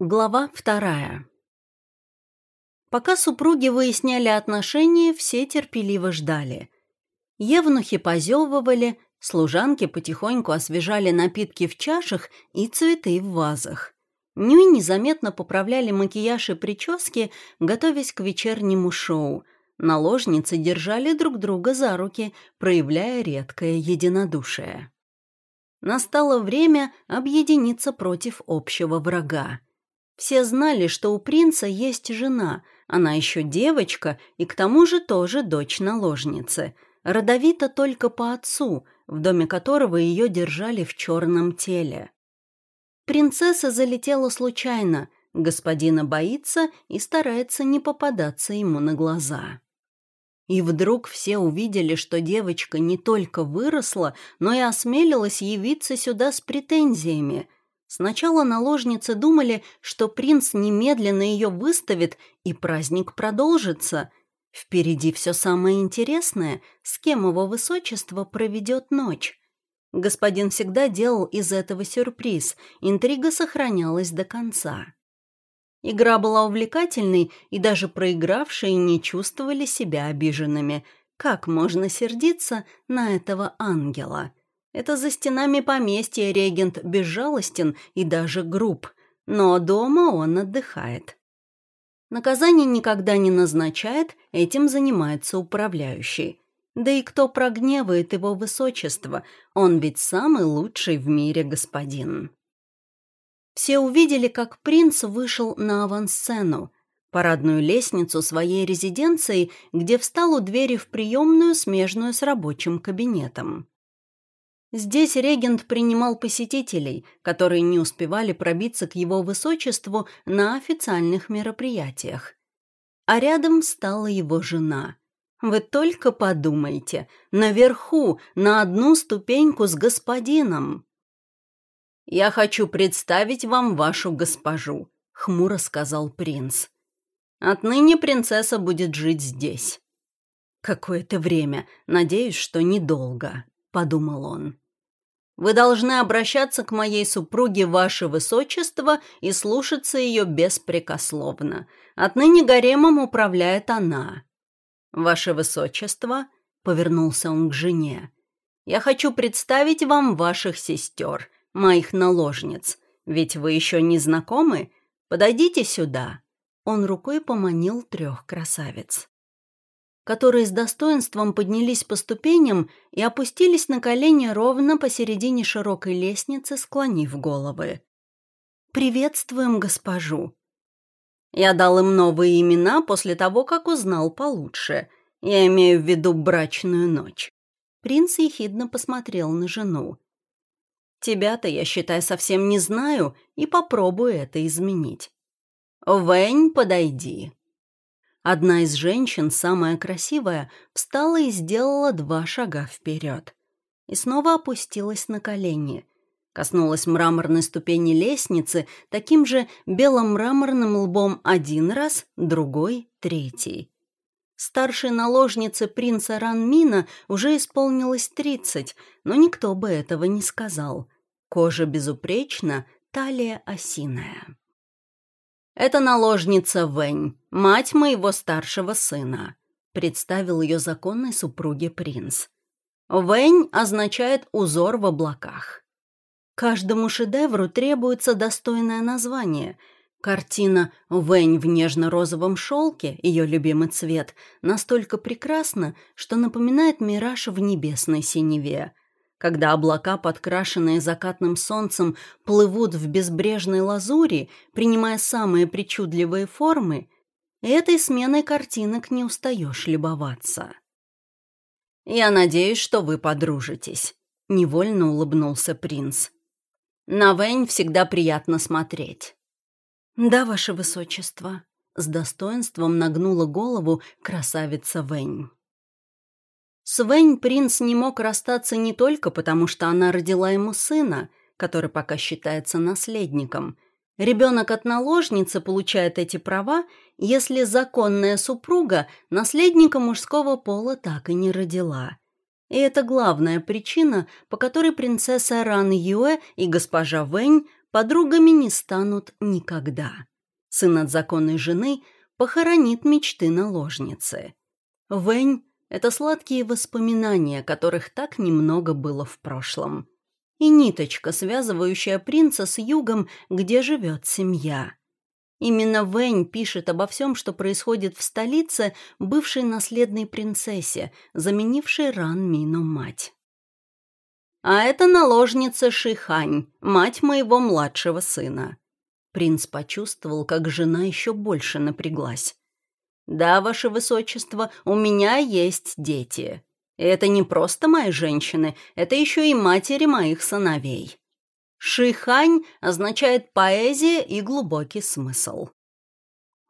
Глава вторая. Пока супруги выясняли отношения, все терпеливо ждали. Евнухи позевывали, служанки потихоньку освежали напитки в чашах и цветы в вазах. Нюй незаметно поправляли макияж и прически, готовясь к вечернему шоу. Наложницы держали друг друга за руки, проявляя редкое единодушие. Настало время объединиться против общего врага. Все знали, что у принца есть жена, она еще девочка и к тому же тоже дочь наложницы. Родовита только по отцу, в доме которого ее держали в черном теле. Принцесса залетела случайно, господина боится и старается не попадаться ему на глаза. И вдруг все увидели, что девочка не только выросла, но и осмелилась явиться сюда с претензиями – Сначала наложницы думали, что принц немедленно ее выставит, и праздник продолжится. Впереди все самое интересное, с кем его высочество проведет ночь. Господин всегда делал из этого сюрприз, интрига сохранялась до конца. Игра была увлекательной, и даже проигравшие не чувствовали себя обиженными. Как можно сердиться на этого ангела? Это за стенами поместья регент безжалостен и даже груб, но дома он отдыхает. Наказание никогда не назначает, этим занимается управляющий. Да и кто прогневает его высочество, он ведь самый лучший в мире господин. Все увидели, как принц вышел на авансцену, парадную лестницу своей резиденции, где встал у двери в приемную, смежную с рабочим кабинетом. Здесь регент принимал посетителей, которые не успевали пробиться к его высочеству на официальных мероприятиях. А рядом стала его жена. Вы только подумайте, наверху, на одну ступеньку с господином. «Я хочу представить вам вашу госпожу», — хмуро сказал принц. «Отныне принцесса будет жить здесь». «Какое-то время, надеюсь, что недолго», — подумал он. Вы должны обращаться к моей супруге, ваше высочество, и слушаться ее беспрекословно. Отныне гаремом управляет она. Ваше высочество, — повернулся он к жене, — я хочу представить вам ваших сестер, моих наложниц. Ведь вы еще не знакомы? Подойдите сюда. Он рукой поманил трех красавиц которые с достоинством поднялись по ступеням и опустились на колени ровно посередине широкой лестницы, склонив головы. «Приветствуем госпожу!» Я дал им новые имена после того, как узнал получше. Я имею в виду брачную ночь. Принц ехидно посмотрел на жену. «Тебя-то, я считаю, совсем не знаю и попробую это изменить. Вэнь, подойди!» Одна из женщин, самая красивая, встала и сделала два шага вперед. И снова опустилась на колени. Коснулась мраморной ступени лестницы таким же белым мраморным лбом один раз, другой — третий. Старшей наложнице принца Ранмина уже исполнилось тридцать, но никто бы этого не сказал. Кожа безупречна, талия осиная. «Это наложница Вэнь, мать моего старшего сына», — представил ее законной супруге принц. «Вэнь» означает «узор в облаках». Каждому шедевру требуется достойное название. Картина «Вэнь в нежно-розовом шелке», ее любимый цвет, настолько прекрасна, что напоминает мираж в небесной синеве — когда облака, подкрашенные закатным солнцем, плывут в безбрежной лазури, принимая самые причудливые формы, этой сменой картинок не устаешь любоваться. «Я надеюсь, что вы подружитесь», — невольно улыбнулся принц. «На Вэнь всегда приятно смотреть». «Да, ваше высочество», — с достоинством нагнула голову красавица Вэнь. С Вэнь принц не мог расстаться не только потому, что она родила ему сына, который пока считается наследником. Ребенок от наложницы получает эти права, если законная супруга наследника мужского пола так и не родила. И это главная причина, по которой принцесса Ран Юэ и госпожа Вэнь подругами не станут никогда. Сын от законной жены похоронит мечты наложницы. Вэнь — это сладкие воспоминания, которых так немного было в прошлом. И ниточка, связывающая принца с югом, где живет семья. Именно Вэнь пишет обо всем, что происходит в столице бывшей наследной принцессе, заменившей Ран Мину мать. А это наложница Шихань, мать моего младшего сына. Принц почувствовал, как жена еще больше напряглась. «Да, ваше высочество, у меня есть дети. Это не просто мои женщины, это еще и матери моих сыновей. Шихань означает поэзия и глубокий смысл.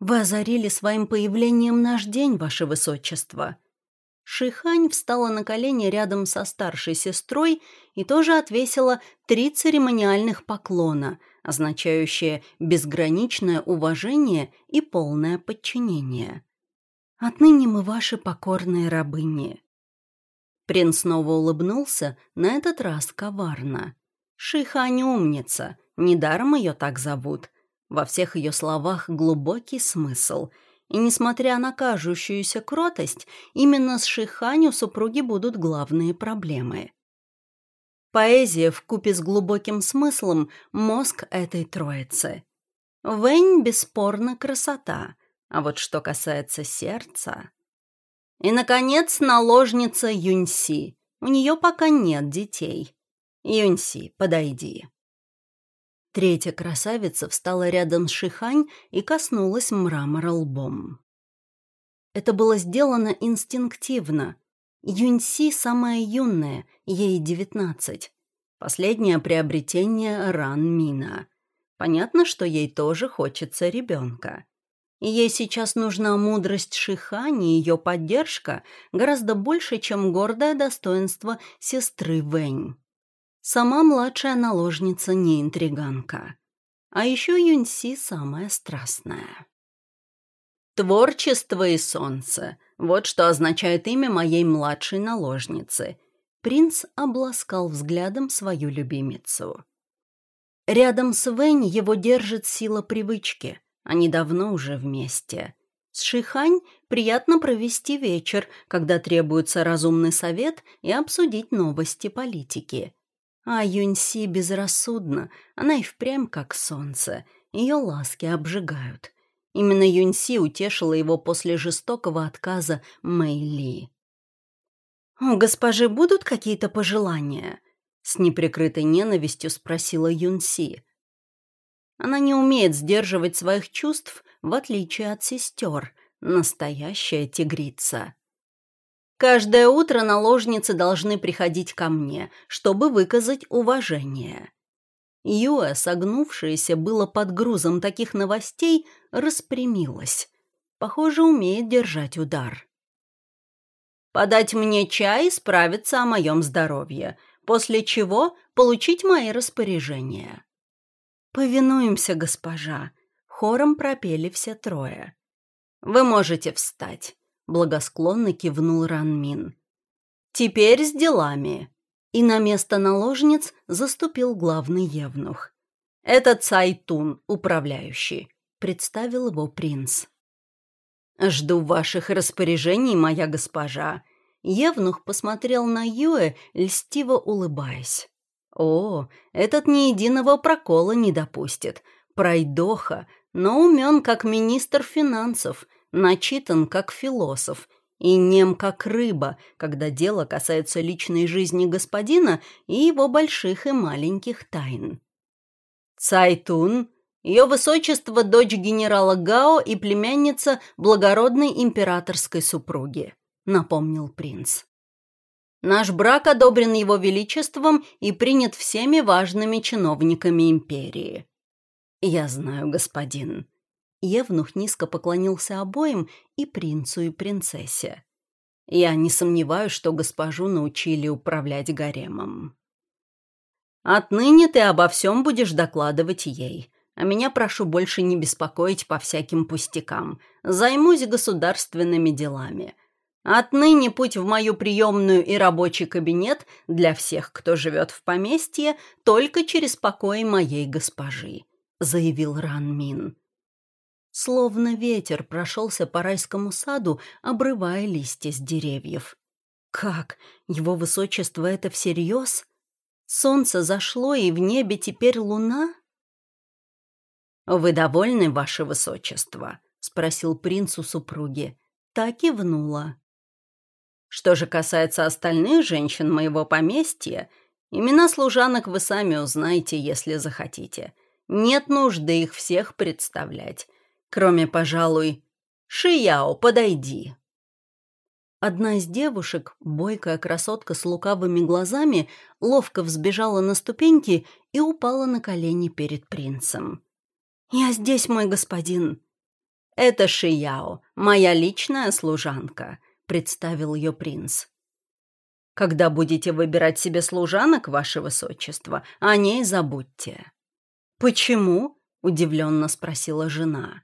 «Вы озарили своим появлением наш день, ваше высочество». Шихань встала на колени рядом со старшей сестрой и тоже отвесила три церемониальных поклона, означающие безграничное уважение и полное подчинение. «Отныне мы ваши покорные рабыни». Принц снова улыбнулся, на этот раз коварно. Шихань умница, недаром ее так зовут. Во всех ее словах глубокий смысл. И несмотря на кажущуюся кротость, именно с Шихань у супруги будут главные проблемы. Поэзия в купе с глубоким смыслом – мозг этой троицы. Вэнь бесспорно красота, а вот что касается сердца... И, наконец, наложница Юньси. У нее пока нет детей. «Юньси, подойди». Третья красавица встала рядом с Шихань и коснулась мрамора лбом. Это было сделано инстинктивно. Юньси самая юная, ей девятнадцать. Последнее приобретение Ран Мина. Понятно, что ей тоже хочется ребенка. Ей сейчас нужна мудрость Шихань и ее поддержка гораздо больше, чем гордое достоинство сестры Вэнь. Сама младшая наложница не интриганка. А еще Юньси самая страстная. «Творчество и солнце» — вот что означает имя моей младшей наложницы. Принц обласкал взглядом свою любимицу. Рядом с Вэнь его держит сила привычки. Они давно уже вместе. С Шихань приятно провести вечер, когда требуется разумный совет и обсудить новости политики. А Юньси безрассудна, она и впрямь как солнце, ее ласки обжигают. Именно Юньси утешила его после жестокого отказа Мэй Ли. «У госпожи будут какие-то пожелания?» С неприкрытой ненавистью спросила Юньси. Она не умеет сдерживать своих чувств, в отличие от сестер, настоящая тигрица. Каждое утро наложницы должны приходить ко мне, чтобы выказать уважение. Юэ, согнувшаяся было под грузом таких новостей, распрямилась. Похоже, умеет держать удар. «Подать мне чай и справиться о моем здоровье, после чего получить мои распоряжения». «Повинуемся, госпожа», — хором пропели все трое. «Вы можете встать». — благосклонно кивнул Ранмин. «Теперь с делами». И на место наложниц заступил главный евнух. «Это Цайтун, управляющий», — представил его принц. «Жду ваших распоряжений, моя госпожа». Евнух посмотрел на Юэ, льстиво улыбаясь. «О, этот ни единого прокола не допустит. Пройдоха, но умен, как министр финансов, начитан как философ и нем как рыба, когда дело касается личной жизни господина и его больших и маленьких тайн. Цайтун, ее высочество дочь генерала Гао и племянница благородной императорской супруги, напомнил принц. Наш брак одобрен его величеством и принят всеми важными чиновниками империи. Я знаю, господин, Евнух низко поклонился обоим и принцу, и принцессе. «Я не сомневаюсь, что госпожу научили управлять гаремом». «Отныне ты обо всем будешь докладывать ей, а меня прошу больше не беспокоить по всяким пустякам. Займусь государственными делами. Отныне путь в мою приемную и рабочий кабинет для всех, кто живет в поместье, только через покой моей госпожи», — заявил Ранмин. Словно ветер прошелся по райскому саду, обрывая листья с деревьев. «Как? Его высочество это всерьез? Солнце зашло, и в небе теперь луна?» «Вы довольны, ваше высочество?» — спросил принц у супруги. Так и внула. Что же касается остальных женщин моего поместья, имена служанок вы сами узнаете, если захотите. Нет нужды их всех представлять. Кроме, пожалуй, Шияо, подойди. Одна из девушек, бойкая красотка с лукавыми глазами, ловко взбежала на ступеньки и упала на колени перед принцем. «Я здесь, мой господин». «Это Шияо, моя личная служанка», — представил ее принц. «Когда будете выбирать себе служанок, ваше высочество, о ней забудьте». «Почему?» — удивленно спросила жена.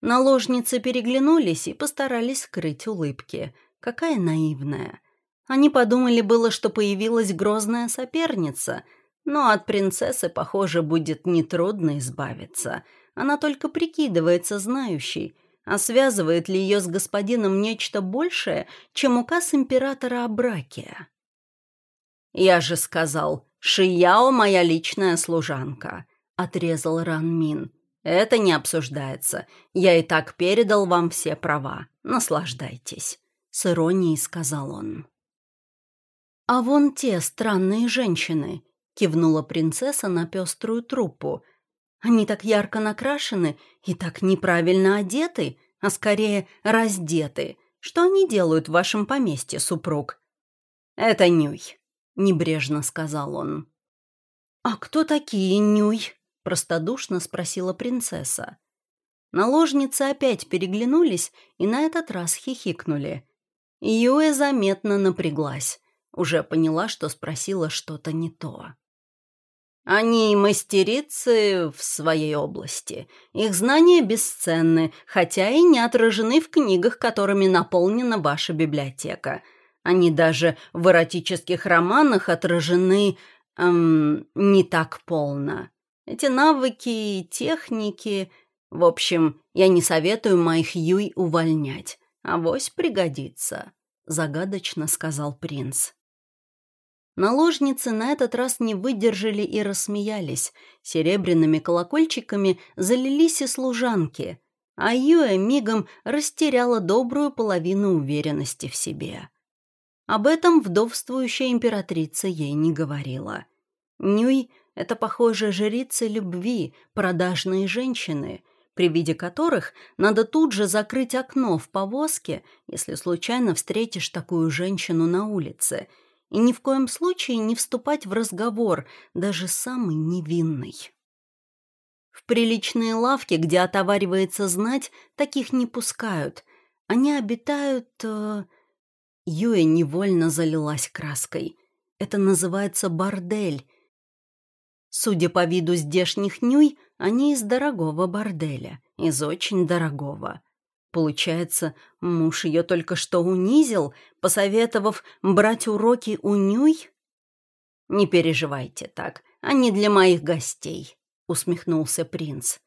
Наложницы переглянулись и постарались скрыть улыбки. Какая наивная. Они подумали было, что появилась грозная соперница, но от принцессы, похоже, будет нетрудно избавиться. Она только прикидывается знающей, а связывает ли ее с господином нечто большее, чем указ императора о браке? «Я же сказал, Шияо моя личная служанка», — отрезал Ранмин. «Это не обсуждается. Я и так передал вам все права. Наслаждайтесь», — с иронией сказал он. «А вон те странные женщины», — кивнула принцесса на пеструю труппу, они так ярко накрашены и так неправильно одеты, а скорее раздеты. Что они делают в вашем поместье, супруг?» «Это Нюй», — небрежно сказал он. «А кто такие Нюй?» — простодушно спросила принцесса. Наложницы опять переглянулись и на этот раз хихикнули. Юэ заметно напряглась. Уже поняла, что спросила что-то не то. Они мастерицы в своей области. Их знания бесценны, хотя и не отражены в книгах, которыми наполнена ваша библиотека. Они даже в эротических романах отражены эм, не так полно. Эти навыки и техники... В общем, я не советую моих Юй увольнять. Авось пригодится, — загадочно сказал принц. Наложницы на этот раз не выдержали и рассмеялись. Серебряными колокольчиками залились и служанки, а Юэ мигом растеряла добрую половину уверенности в себе. Об этом вдовствующая императрица ей не говорила. Нюй — это, похоже, жрицы любви, продажные женщины, при виде которых надо тут же закрыть окно в повозке, если случайно встретишь такую женщину на улице — и ни в коем случае не вступать в разговор, даже самый невинный. В приличные лавки, где отоваривается знать, таких не пускают. Они обитают... Э... Юя невольно залилась краской. Это называется бордель. Судя по виду здешних нюй, они из дорогого борделя, из очень дорогого. Получается, муж ее только что унизил, посоветовав брать уроки у Нюй? «Не переживайте так, они для моих гостей», — усмехнулся принц.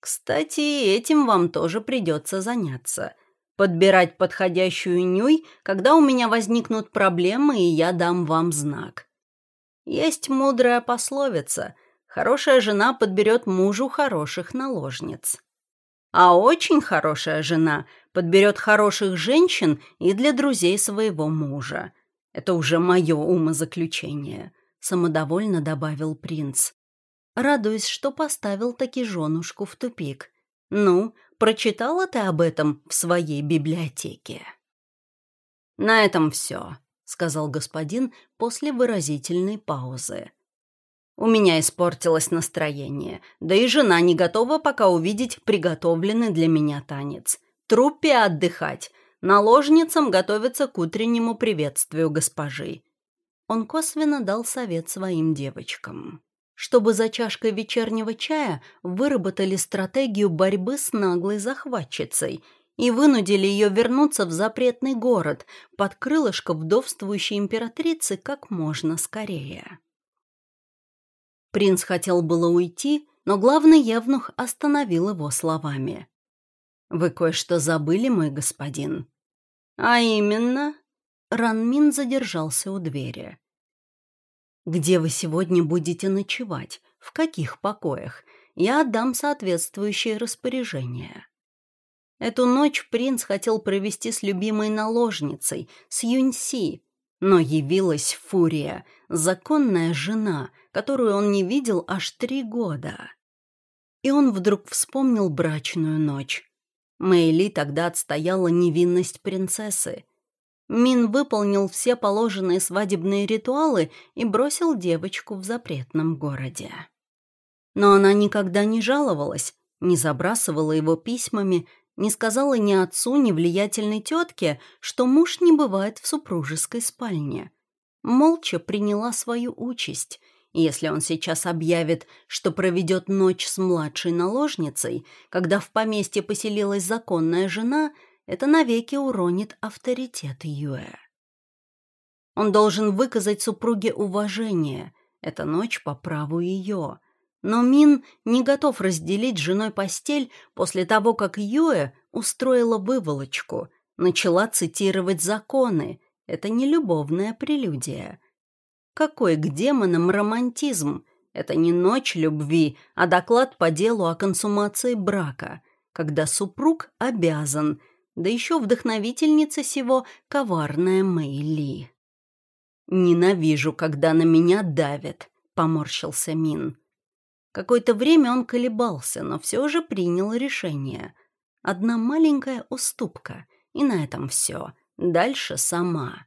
«Кстати, этим вам тоже придется заняться. Подбирать подходящую Нюй, когда у меня возникнут проблемы, и я дам вам знак. Есть мудрая пословица «Хорошая жена подберет мужу хороших наложниц». А очень хорошая жена подберет хороших женщин и для друзей своего мужа. Это уже мое умозаключение», — самодовольно добавил принц. Радуясь, что поставил таки женушку в тупик. «Ну, прочитала ты об этом в своей библиотеке?» «На этом все», — сказал господин после выразительной паузы. У меня испортилось настроение, да и жена не готова пока увидеть приготовленный для меня танец. Труппе отдыхать, наложницам готовиться к утреннему приветствию госпожи. Он косвенно дал совет своим девочкам. Чтобы за чашкой вечернего чая выработали стратегию борьбы с наглой захватчицей и вынудили ее вернуться в запретный город под крылышко вдовствующей императрицы как можно скорее. Принц хотел было уйти, но главный евнух остановил его словами. «Вы кое-что забыли, мой господин?» «А именно?» Ранмин задержался у двери. «Где вы сегодня будете ночевать? В каких покоях? Я отдам соответствующее распоряжение». Эту ночь принц хотел провести с любимой наложницей, с Юньси, но явилась Фурия, законная жена, которую он не видел аж три года. И он вдруг вспомнил брачную ночь. Мэйли тогда отстояла невинность принцессы. Мин выполнил все положенные свадебные ритуалы и бросил девочку в запретном городе. Но она никогда не жаловалась, не забрасывала его письмами, не сказала ни отцу, ни влиятельной тетке, что муж не бывает в супружеской спальне. Молча приняла свою участь. если он сейчас объявит, что проведет ночь с младшей наложницей, когда в поместье поселилась законная жена, это навеки уронит авторитет Юэ. Он должен выказать супруге уважение. Эта ночь по праву ее. Но Мин не готов разделить с женой постель после того, как Юэ устроила выволочку, начала цитировать законы. Это не любовная прелюдия. Какой к демонам романтизм? Это не ночь любви, а доклад по делу о консумации брака, когда супруг обязан, да еще вдохновительница сего коварная Мэйли. «Ненавижу, когда на меня давят», — поморщился Мин. Какое-то время он колебался, но все же принял решение. Одна маленькая уступка, и на этом все. Дальше сама.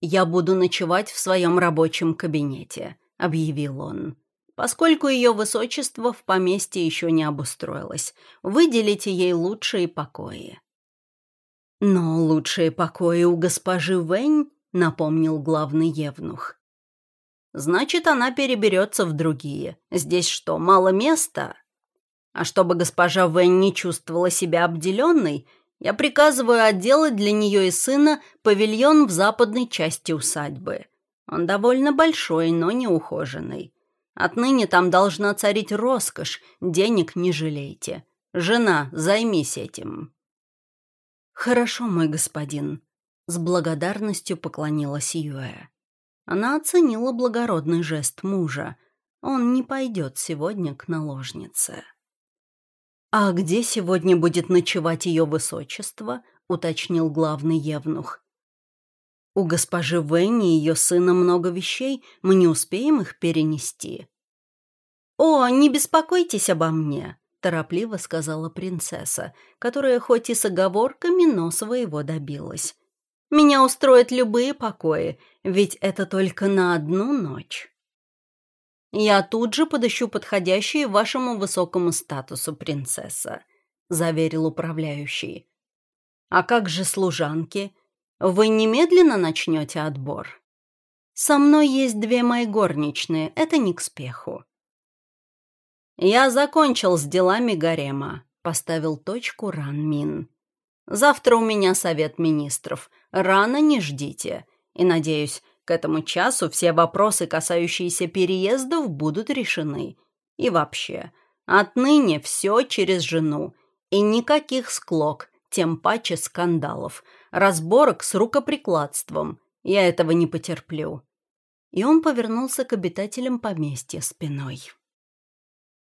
«Я буду ночевать в своем рабочем кабинете», — объявил он. «Поскольку ее высочество в поместье еще не обустроилось, выделите ей лучшие покои». «Но лучшие покои у госпожи Вэнь», — напомнил главный евнух. Значит, она переберется в другие. Здесь что, мало места? А чтобы госпожа Вэнь не чувствовала себя обделенной, я приказываю отделать для нее и сына павильон в западной части усадьбы. Он довольно большой, но не ухоженный. Отныне там должна царить роскошь, денег не жалейте. Жена, займись этим. Хорошо, мой господин. С благодарностью поклонилась Юэ. Она оценила благородный жест мужа. Он не пойдет сегодня к наложнице. «А где сегодня будет ночевать ее высочество?» — уточнил главный евнух. «У госпожи Венни и ее сына много вещей, мы не успеем их перенести». «О, не беспокойтесь обо мне», — торопливо сказала принцесса, которая хоть и с оговорками, но своего добилась. Меня устроят любые покои, ведь это только на одну ночь. Я тут же подыщу подходящие вашему высокому статусу, принцесса, заверил управляющий. А как же служанки? Вы немедленно начнете отбор? Со мной есть две мои горничные, это не к спеху. Я закончил с делами гарема, поставил точку Ранмин. Завтра у меня совет министров. Рано не ждите. И, надеюсь, к этому часу все вопросы, касающиеся переездов, будут решены. И вообще, отныне все через жену. И никаких склок, тем паче скандалов, разборок с рукоприкладством. Я этого не потерплю. И он повернулся к обитателям поместья спиной.